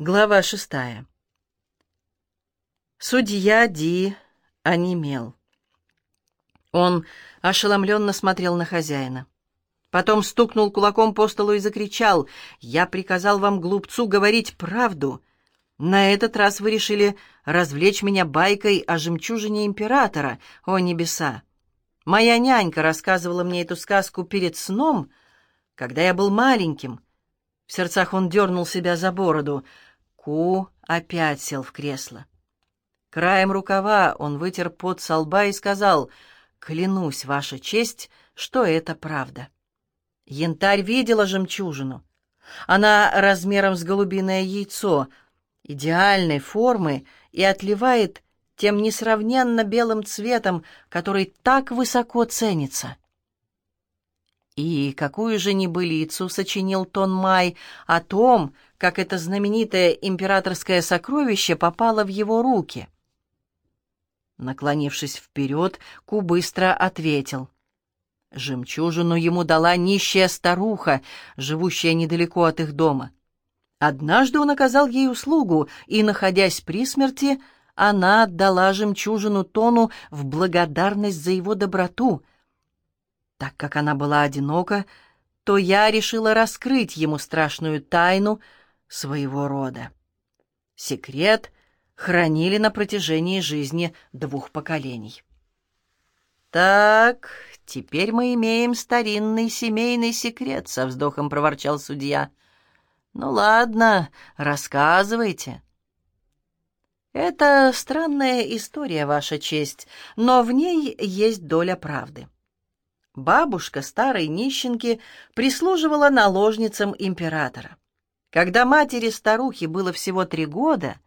Глава шестая. Судья Ди онемел. Он ошеломленно смотрел на хозяина. Потом стукнул кулаком по столу и закричал, «Я приказал вам, глупцу, говорить правду. На этот раз вы решили развлечь меня байкой о жемчужине императора, о небеса. Моя нянька рассказывала мне эту сказку перед сном, когда я был маленьким». В сердцах он дернул себя за бороду — Ку опять сел в кресло. Краем рукава он вытер пот со лба и сказал, «Клянусь, Ваша честь, что это правда». Янтарь видела жемчужину. Она размером с голубиное яйцо, идеальной формы и отливает тем несравненно белым цветом, который так высоко ценится. И какую же небылицу сочинил Тон Май о том, как это знаменитое императорское сокровище попало в его руки. Наклонившись вперед, Ку быстро ответил. Жемчужину ему дала нищая старуха, живущая недалеко от их дома. Однажды он оказал ей услугу, и, находясь при смерти, она отдала жемчужину Тону в благодарность за его доброту. Так как она была одинока, то я решила раскрыть ему страшную тайну — своего рода. Секрет хранили на протяжении жизни двух поколений. «Так, теперь мы имеем старинный семейный секрет», — со вздохом проворчал судья. «Ну ладно, рассказывайте». «Это странная история, Ваша честь, но в ней есть доля правды». Бабушка старой нищенки прислуживала наложницам императора. Когда матери-старухи было всего три года,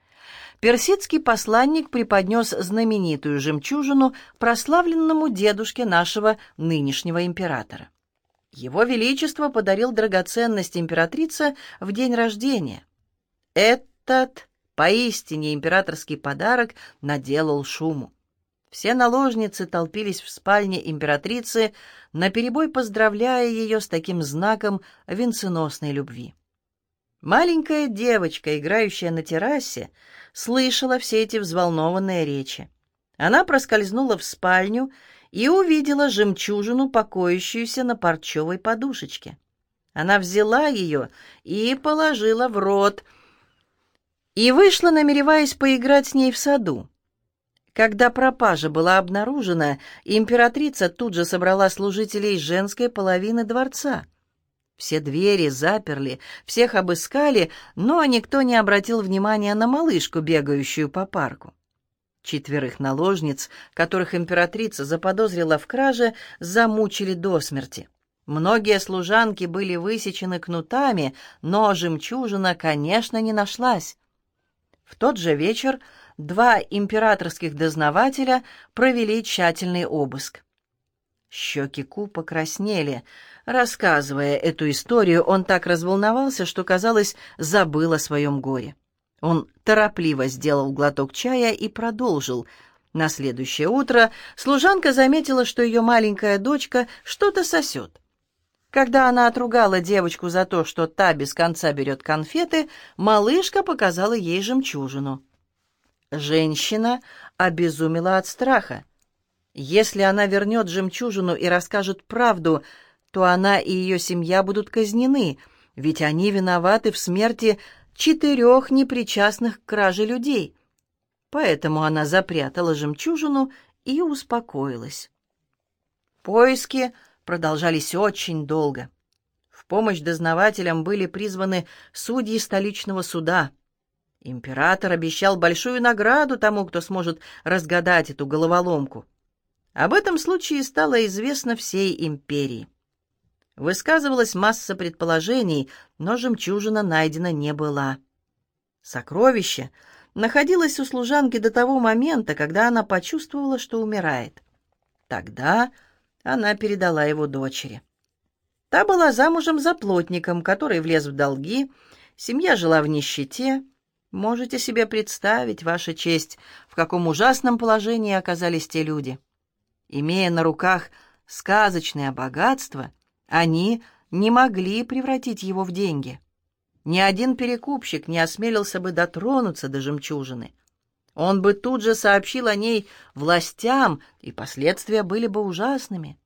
персидский посланник преподнес знаменитую жемчужину прославленному дедушке нашего нынешнего императора. Его Величество подарил драгоценность императрице в день рождения. Этот поистине императорский подарок наделал шуму. Все наложницы толпились в спальне императрицы, наперебой поздравляя ее с таким знаком венценосной любви. Маленькая девочка, играющая на террасе, слышала все эти взволнованные речи. Она проскользнула в спальню и увидела жемчужину, покоящуюся на парчевой подушечке. Она взяла ее и положила в рот, и вышла, намереваясь поиграть с ней в саду. Когда пропажа была обнаружена, императрица тут же собрала служителей женской половины дворца — все двери заперли, всех обыскали, но никто не обратил внимания на малышку, бегающую по парку. Четверых наложниц, которых императрица заподозрила в краже, замучили до смерти. Многие служанки были высечены кнутами, но жемчужина, конечно, не нашлась. В тот же вечер два императорских дознавателя провели тщательный обыск. Щеки Ку покраснели — Рассказывая эту историю, он так разволновался, что, казалось, забыл о своем горе. Он торопливо сделал глоток чая и продолжил. На следующее утро служанка заметила, что ее маленькая дочка что-то сосет. Когда она отругала девочку за то, что та без конца берет конфеты, малышка показала ей жемчужину. Женщина обезумела от страха. Если она вернет жемчужину и расскажет правду, то она и ее семья будут казнены, ведь они виноваты в смерти четырех непричастных к краже людей. Поэтому она запрятала жемчужину и успокоилась. Поиски продолжались очень долго. В помощь дознавателям были призваны судьи столичного суда. Император обещал большую награду тому, кто сможет разгадать эту головоломку. Об этом случае стало известно всей империи. Высказывалась масса предположений, но жемчужина найдена не была. Сокровище находилось у служанки до того момента, когда она почувствовала, что умирает. Тогда она передала его дочери. Та была замужем за плотником, который влез в долги, семья жила в нищете. Можете себе представить, Ваша честь, в каком ужасном положении оказались те люди. Имея на руках сказочное богатство — они не могли превратить его в деньги. Ни один перекупщик не осмелился бы дотронуться до жемчужины. Он бы тут же сообщил о ней властям, и последствия были бы ужасными.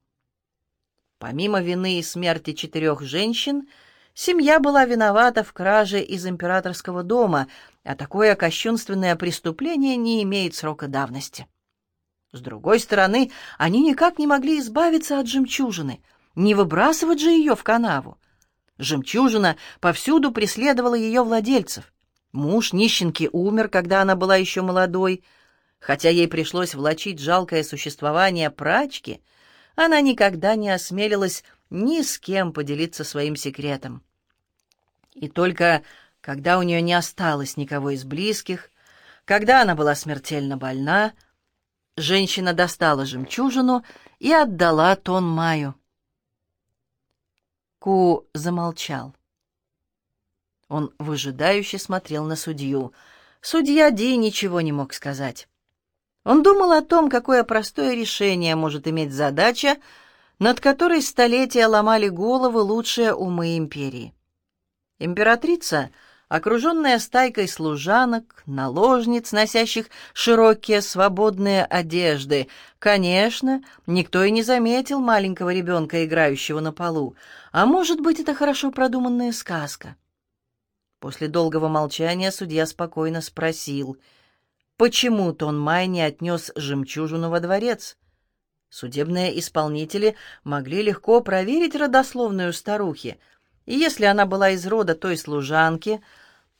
Помимо вины и смерти четырех женщин, семья была виновата в краже из императорского дома, а такое кощунственное преступление не имеет срока давности. С другой стороны, они никак не могли избавиться от жемчужины, не выбрасывать же ее в канаву. Жемчужина повсюду преследовала ее владельцев. Муж нищенки умер, когда она была еще молодой. Хотя ей пришлось влачить жалкое существование прачки, она никогда не осмелилась ни с кем поделиться своим секретом. И только когда у нее не осталось никого из близких, когда она была смертельно больна, женщина достала жемчужину и отдала Тон Маю. Ку замолчал. Он выжидающе смотрел на судью. Судья Ди ничего не мог сказать. Он думал о том, какое простое решение может иметь задача, над которой столетия ломали головы лучшие умы империи. Императрица — окруженная стайкой служанок, наложниц, носящих широкие свободные одежды. Конечно, никто и не заметил маленького ребенка, играющего на полу. А может быть, это хорошо продуманная сказка. После долгого молчания судья спокойно спросил, почему Тон Май не отнес жемчужину во дворец? Судебные исполнители могли легко проверить родословную старухи, и если она была из рода той служанки,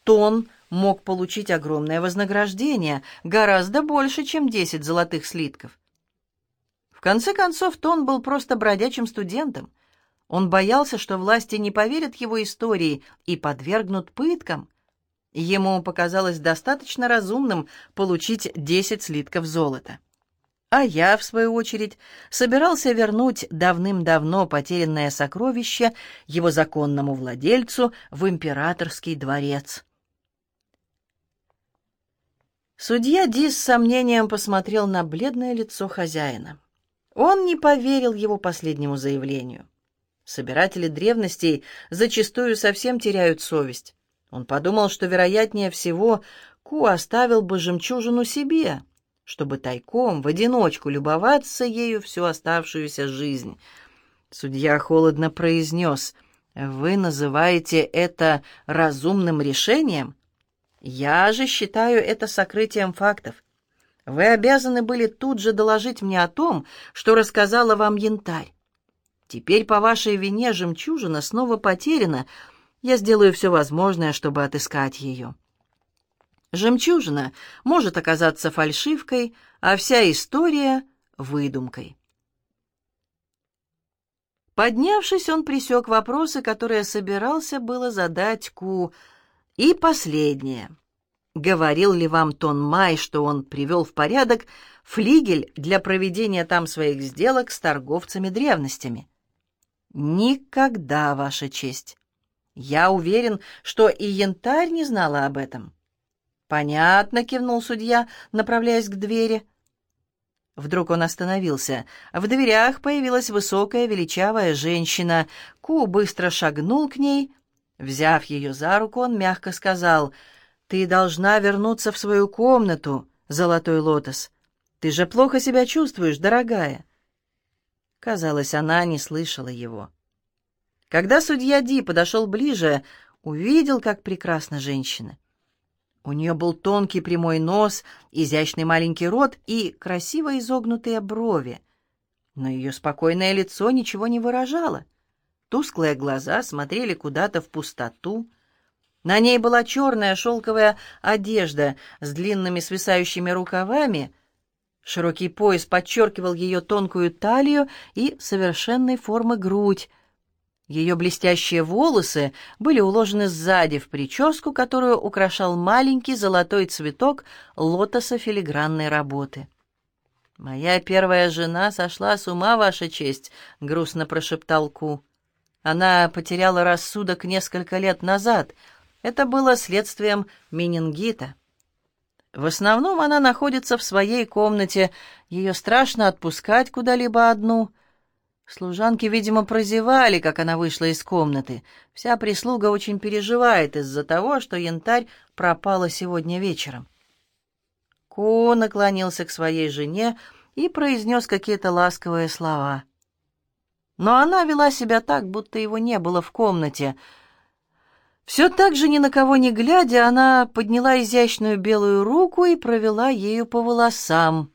то он мог получить огромное вознаграждение, гораздо больше, чем десять золотых слитков. В конце концов, Тон был просто бродячим студентом. Он боялся, что власти не поверят его истории и подвергнут пыткам. Ему показалось достаточно разумным получить десять слитков золота. А я, в свою очередь, собирался вернуть давным-давно потерянное сокровище его законному владельцу в императорский дворец. Судья Ди с сомнением посмотрел на бледное лицо хозяина. Он не поверил его последнему заявлению. Собиратели древностей зачастую совсем теряют совесть. Он подумал, что, вероятнее всего, Ку оставил бы жемчужину себе, чтобы тайком, в одиночку любоваться ею всю оставшуюся жизнь. Судья холодно произнес, «Вы называете это разумным решением?» Я же считаю это сокрытием фактов. Вы обязаны были тут же доложить мне о том, что рассказала вам янтарь. Теперь по вашей вине жемчужина снова потеряна. Я сделаю все возможное, чтобы отыскать ее. Жемчужина может оказаться фальшивкой, а вся история — выдумкой. Поднявшись, он пресек вопросы, которые собирался было задать Ку, — и последнее. Говорил ли вам Тон Май, что он привел в порядок флигель для проведения там своих сделок с торговцами древностями? Никогда, Ваша честь. Я уверен, что и янтарь не знала об этом. Понятно, кивнул судья, направляясь к двери. Вдруг он остановился. В дверях появилась высокая величавая женщина. Ку быстро шагнул к ней — Взяв ее за руку, он мягко сказал, «Ты должна вернуться в свою комнату, золотой лотос. Ты же плохо себя чувствуешь, дорогая». Казалось, она не слышала его. Когда судья Ди подошел ближе, увидел, как прекрасна женщина. У нее был тонкий прямой нос, изящный маленький рот и красиво изогнутые брови. Но ее спокойное лицо ничего не выражало. Тусклые глаза смотрели куда-то в пустоту. На ней была черная шелковая одежда с длинными свисающими рукавами. Широкий пояс подчеркивал ее тонкую талию и совершенной формы грудь. Ее блестящие волосы были уложены сзади в прическу, которую украшал маленький золотой цветок лотоса филигранной работы. «Моя первая жена сошла с ума, Ваша честь», — грустно прошептал Ку. Она потеряла рассудок несколько лет назад. Это было следствием менингита. В основном она находится в своей комнате. Ее страшно отпускать куда-либо одну. Служанки, видимо, прозевали, как она вышла из комнаты. Вся прислуга очень переживает из-за того, что янтарь пропала сегодня вечером. Ку наклонился к своей жене и произнес какие-то ласковые слова. Но она вела себя так, будто его не было в комнате. Все так же, ни на кого не глядя, она подняла изящную белую руку и провела ею по волосам.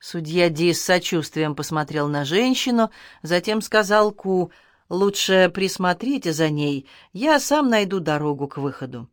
Судья Ди с сочувствием посмотрел на женщину, затем сказал Ку, «Лучше присмотрите за ней, я сам найду дорогу к выходу».